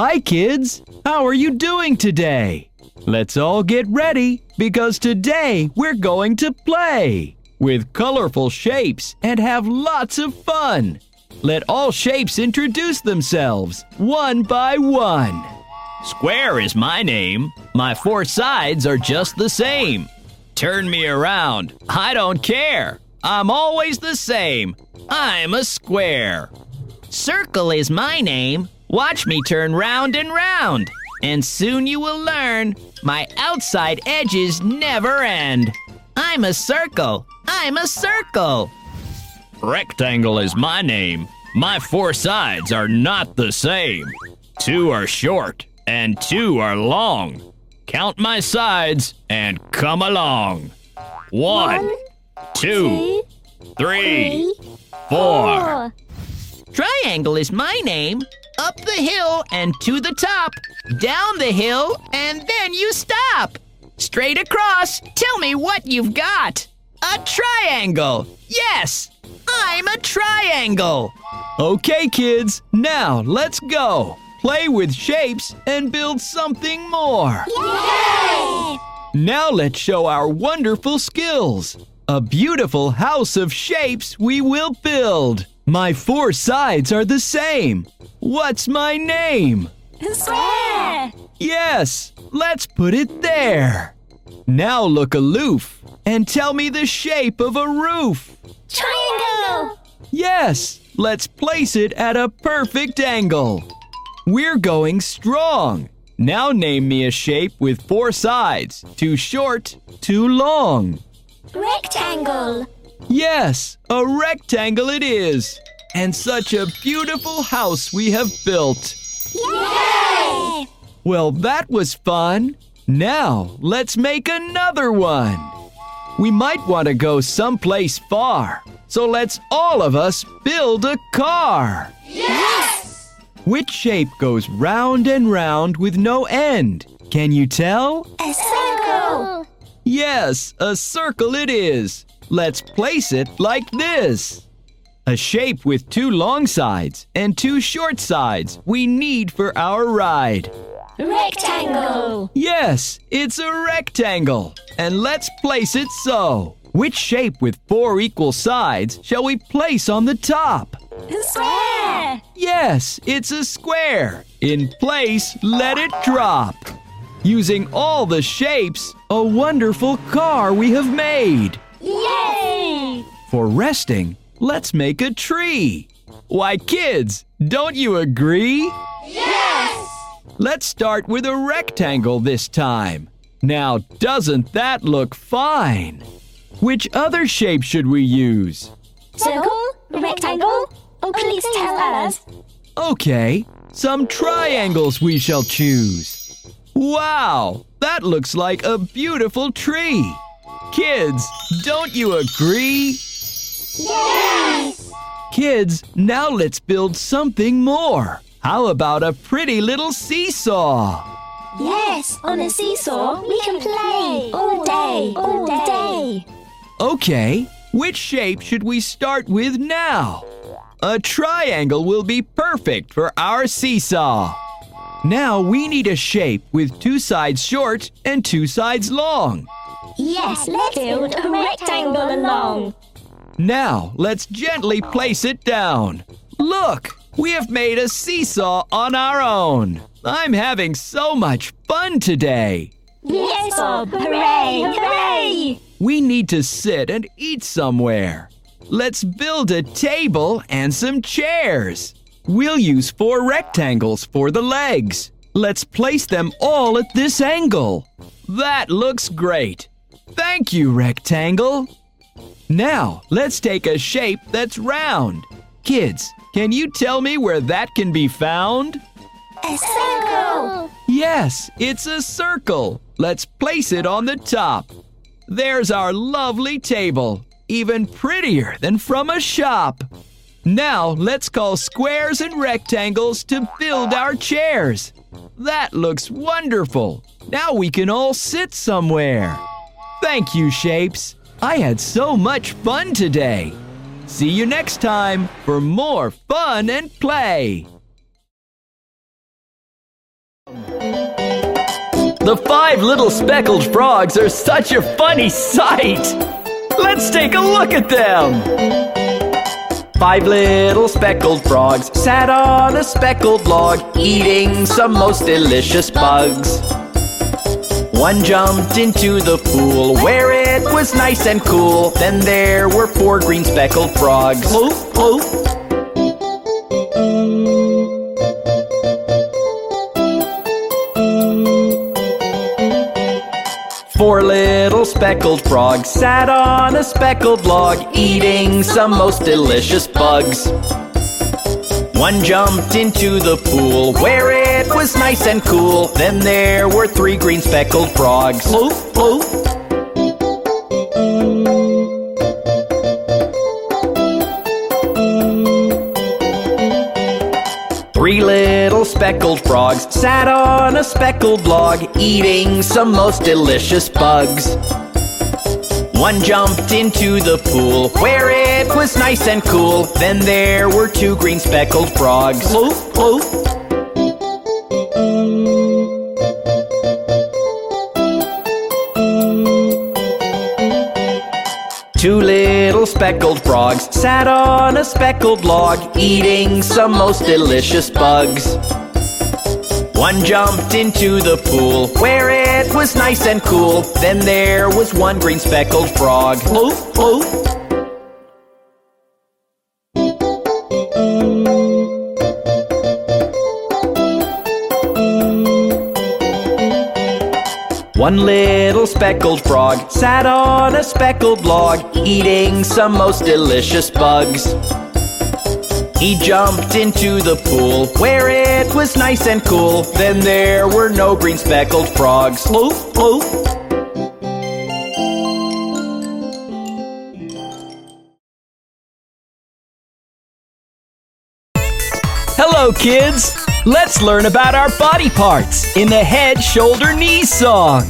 Hi, kids. How are you doing today? Let's all get ready because today we're going to play with colorful shapes and have lots of fun. Let all shapes introduce themselves one by one. Square is my name. My four sides are just the same. Turn me around. I don't care. I'm always the same. I'm a square. Circle is my name. Watch me turn round and round. And soon you will learn my outside edges never end. I'm a circle. I'm a circle. Rectangle is my name. My four sides are not the same. Two are short and two are long. Count my sides and come along. One, two, three, four. Triangle is my name. Up the hill and to the top. Down the hill and then you stop. Straight across. Tell me what you've got. A triangle. Yes, I'm a triangle. Okay, kids, now let's go. Play with shapes and build something more. Yay! Now let's show our wonderful skills. A beautiful house of shapes we will build. My four sides are the same. What's my name? Square! Yes, let's put it there. Now look aloof and tell me the shape of a roof. Triangle! Yes, let's place it at a perfect angle. We're going strong. Now name me a shape with four sides too short, too long. Rectangle! Yes, a rectangle it is. And such a beautiful house we have built. Yay! Well, that was fun. Now, let's make another one. We might want to go someplace far. So let's all of us build a car. Yes! Which shape goes round and round with no end? Can you tell? A circle! Yes, a circle it is. Let's place it like this. A shape with two long sides and two short sides we need for our ride. Rectangle! Yes, it's a rectangle. And let's place it so. Which shape with four equal sides shall we place on the top? Square! Yes, it's a square. In place, let it drop. Using all the shapes, a wonderful car we have made. Yay! For resting, let's make a tree. Why, kids, don't you agree? Yes! Let's start with a rectangle this time. Now, doesn't that look fine? Which other shape should we use? Circle? Rectangle? Oh, please tell us. Okay, some triangles we shall choose. Wow, that looks like a beautiful tree. Kids, don't you agree? Yes! Kids, now let's build something more. How about a pretty little seesaw? Yes, on a seesaw we can play all day, all day. Okay, which shape should we start with now? A triangle will be perfect for our seesaw. Now we need a shape with two sides short and two sides long. Yes, let's build a rectangle along. Now let's gently place it down. Look, we have made a seesaw on our own. I'm having so much fun today. Yes, Bob! Hooray! Hooray! We need to sit and eat somewhere. Let's build a table and some chairs. We'll use four rectangles for the legs. Let's place them all at this angle. That looks great. Thank you, rectangle. Now, let's take a shape that's round. Kids, can you tell me where that can be found? A circle! Yes, it's a circle. Let's place it on the top. There's our lovely table, even prettier than from a shop. Now let's call squares and rectangles to build our chairs. That looks wonderful. Now we can all sit somewhere. Thank you, Shapes. I had so much fun today. See you next time for more fun and play. The five little speckled frogs are such a funny sight. Let's take a look at them. Five little speckled frogs sat on a speckled log, eating some most delicious bugs. One jumped into the pool where it was nice and cool. Then there were four green speckled frogs. Floop, floop. Four little speckled frogs sat on a speckled log, eating some most delicious bugs. One jumped into the pool where it was nice and cool. Then there were three green speckled frogs. Floop, floop. Three little speckled frogs sat on a speckled log, eating some most delicious bugs. One jumped into the pool where it was nice and cool. Then there were two green speckled frogs. Floop, floop. Two little speckled frogs sat on a speckled log, eating some most delicious bugs. One jumped into the pool where it was nice and cool. Then there was one green speckled frog. Floop, floop. One little speckled frog sat on a speckled log, eating some most delicious bugs. He jumped into the pool where it was nice and cool. Then there were no green speckled frogs. Floop, floop. Hello, kids! Let's learn about our body parts in the head, shoulder, knees song.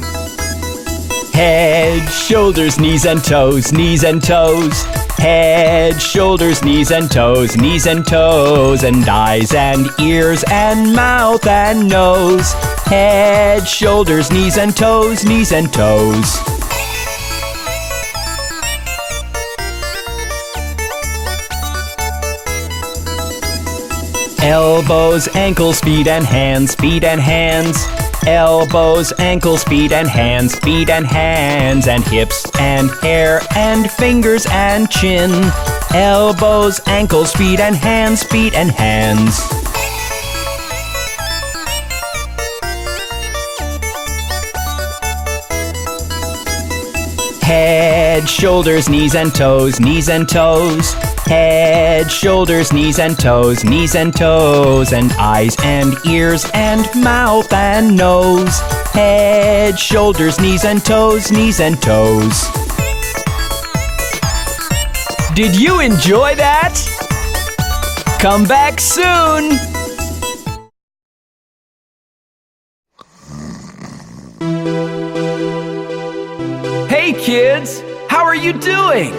Head, shoulders, knees and toes, knees and toes. Head, shoulders, knees and toes, knees and toes, and eyes and ears and mouth and nose. Head, shoulders, knees and toes, knees and toes. Elbows, ankles, feet and hands, feet and hands. Elbows, ankles, feet and hands, feet and hands, and hips and hair and fingers and chin. Elbows, ankles, feet and hands, feet and hands. Head, shoulders, knees and toes, knees and toes. Head, shoulders, knees and toes, knees and toes, and eyes and ears and mouth and nose. Head, shoulders, knees and toes, knees and toes. Did you enjoy that? Come back soon! Hey kids, how are you doing?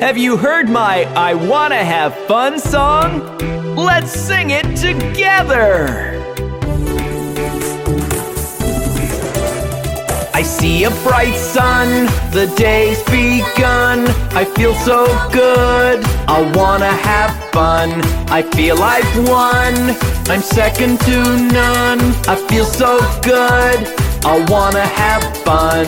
Have you heard my I Wanna Have Fun song? Let's sing it together! I see a bright sun, the day's begun. I feel so good, I wanna have fun. I feel I've won, I'm second to none. I feel so good, I wanna have fun.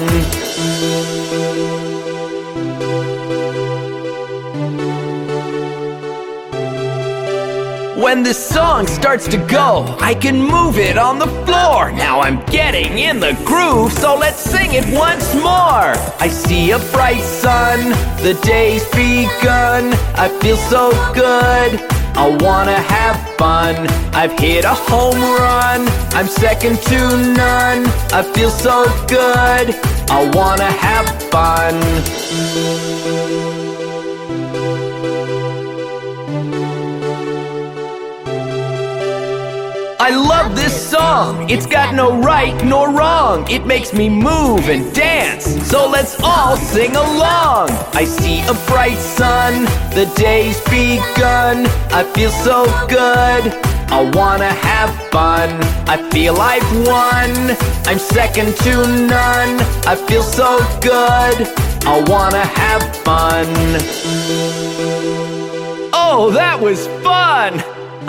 When this song starts to go, I can move it on the floor. Now I'm getting in the groove, so let's sing it once more. I see a bright sun, the day's begun. I feel so good. I wanna have fun. I've hit a home run. I'm second to none. I feel so good. I wanna have fun. I love this song. It's got no right nor wrong. It makes me move and dance. So let's all sing along. I see a bright sun. The day's begun. I feel so good. I wanna have fun. I feel I've won. I'm second to none. I feel so good. I wanna have fun. Oh, that was fun!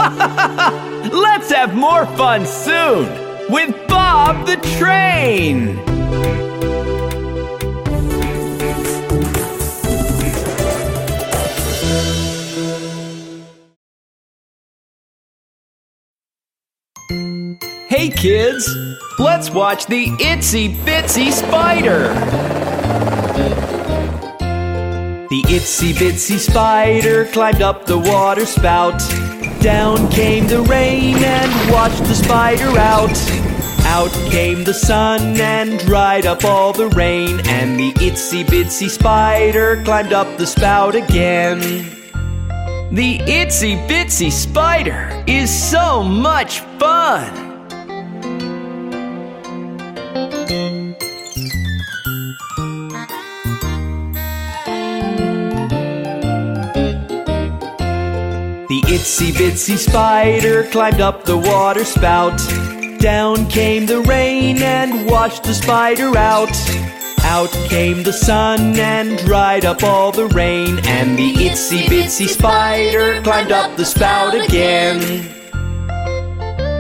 Let's have more fun soon with Bob the Train! Hey kids, let's watch the Itsy Bitsy Spider! The itsy bitsy spider climbed up the water spout. Down came the rain and washed the spider out. Out came the sun and dried up all the rain. And the itsy bitsy spider climbed up the spout again. The itsy bitsy spider is so much fun! Itsy bitsy spider climbed up the water spout. Down came the rain and washed the spider out. Out came the sun and dried up all the rain. And the itsy bitsy spider climbed up the spout again.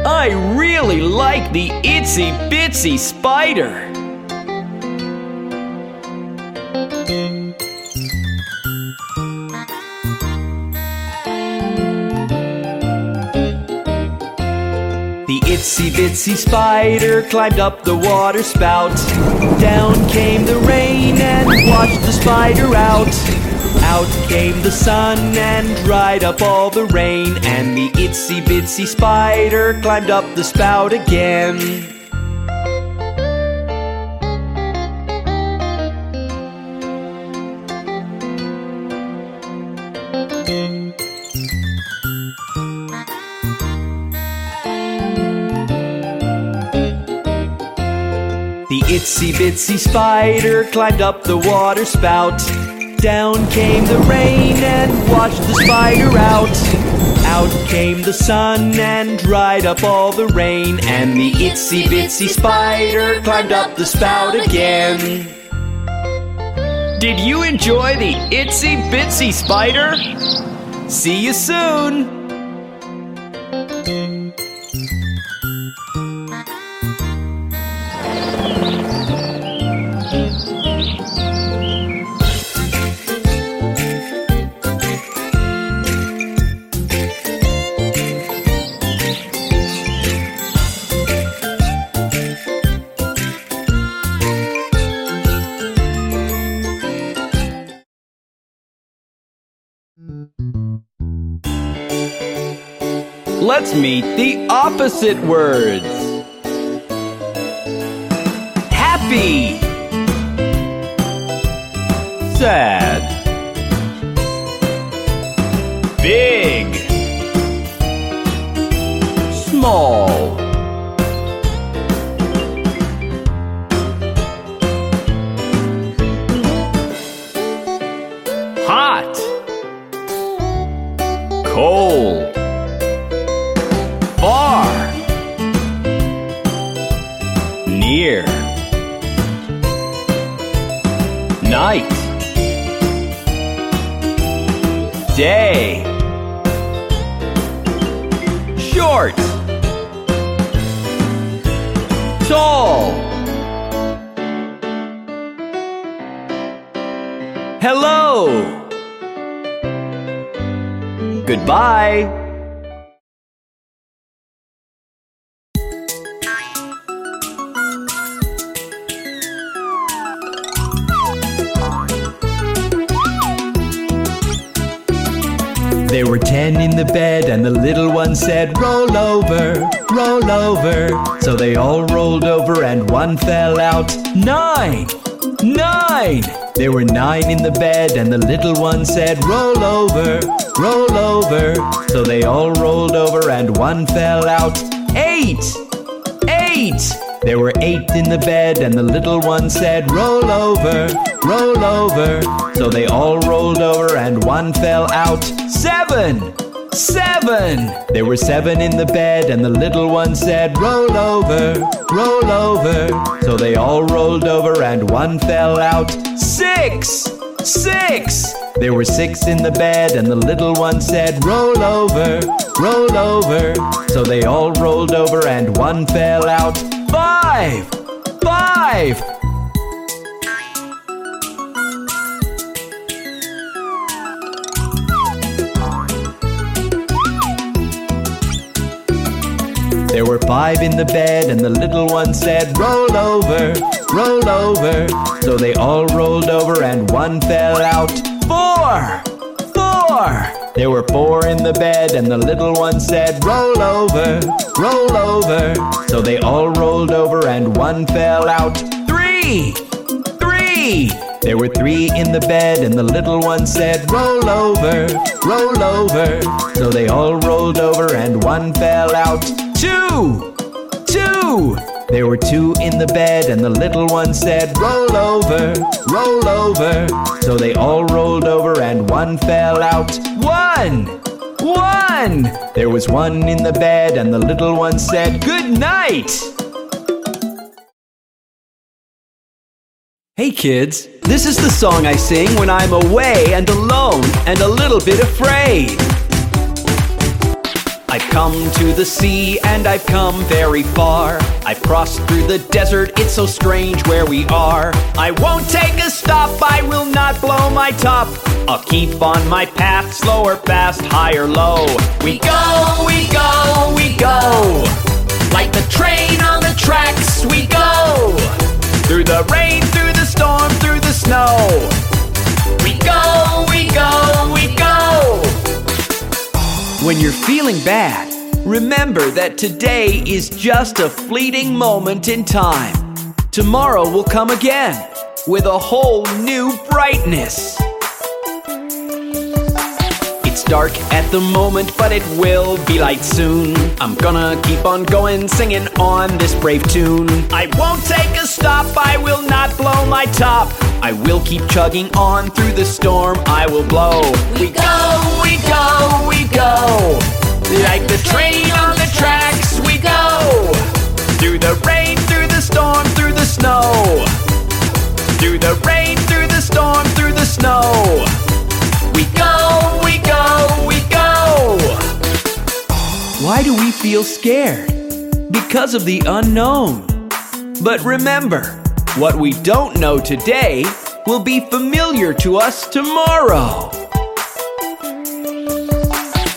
I really like the itsy bitsy spider. Itsy bitsy spider climbed up the water spout. Down came the rain and washed the spider out. Out came the sun and dried up all the rain. And the itsy bitsy spider climbed up the spout again. Itsy bitsy spider climbed up the water spout. Down came the rain and washed the spider out. Out came the sun and dried up all the rain. And the itsy bitsy spider climbed up the spout again. Did you enjoy the itsy bitsy spider? See you soon! Let's meet the opposite words. Happy. Sad. Big. Small. Hot. Cold. Night. Day. Short. Tall. Hello. Goodbye. Were ten in the bed, and the little one said, Roll over, roll over. So they all rolled over, and one fell out. Nine! Nine! There were nine in the bed, and the little one said, Roll over, roll over. So they all rolled over, and one fell out. Eight! Eight! There were eight in the bed, and the little one said, Roll over, roll over. So they all rolled over, and one fell out. Seven! seven. There were seven in the bed, and the little one said, Roll over, roll over. So they all rolled over, and one fell out. Six, six. There were six in the bed, and the little one said, Roll over, roll over. So they all rolled over, and one fell out. Five, five. There were five in the bed, and the little one said, Roll over, roll over. So they all rolled over, and one fell out. Four, four. There were four in the bed, and the little one said, Roll over, roll over. So they all rolled over, and one fell out. Three, three. There were three in the bed, and the little one said, Roll over, roll over. So they all rolled over, and one fell out. Two, two. There were two in the bed, and the little one said, Roll over, roll over. So they all rolled over, and one fell out. One, one. There was one in the bed, and the little one said, Good night. Hey kids, this is the song I sing when I'm away and alone and a little bit afraid. I've come to the sea and I've come very far. I've crossed through the desert, it's so strange where we are. I won't take a stop, I will not blow my top. I'll keep on my path, slow or fast, high or low. We go, we go, we go. Like the train on the tracks, we go. Through the rain, through the storm, through the snow. We go, When you're feeling bad, remember that today is just a fleeting moment in time. Tomorrow will come again with a whole new brightness. Dark at the moment, but it will be light soon. I'm gonna keep on going, singing on this brave tune. I won't take a stop, I will not blow my top. I will keep chugging on through the storm, I will blow. We go, we go, we go. Like the train on the tracks, we go. Through the rain, through the storm, through the snow. Through the rain, through the storm, through the snow. We go, Why do we feel scared? Because of the unknown. But remember, what we don't know today will be familiar to us tomorrow.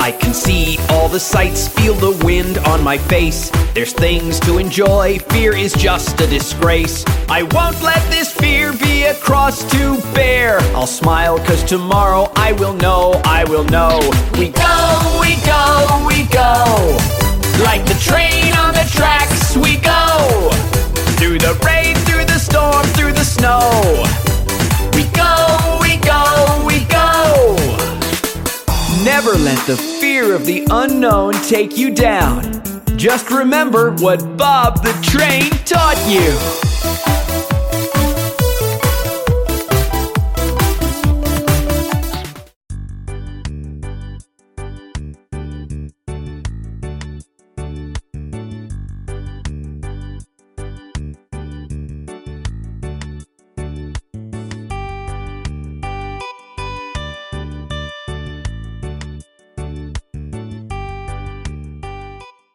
I can see all the sights, feel the wind on my face. There's things to enjoy, fear is just a disgrace. I won't let this fear be a cross to bear. I'll smile, cause tomorrow I will know, I will know. We go, we go, we go. Like the train on the tracks, we go. Through the rain, through the storm, through the snow. We go, we go, let the fear of the unknown take you down. Just remember what Bob the Train taught you.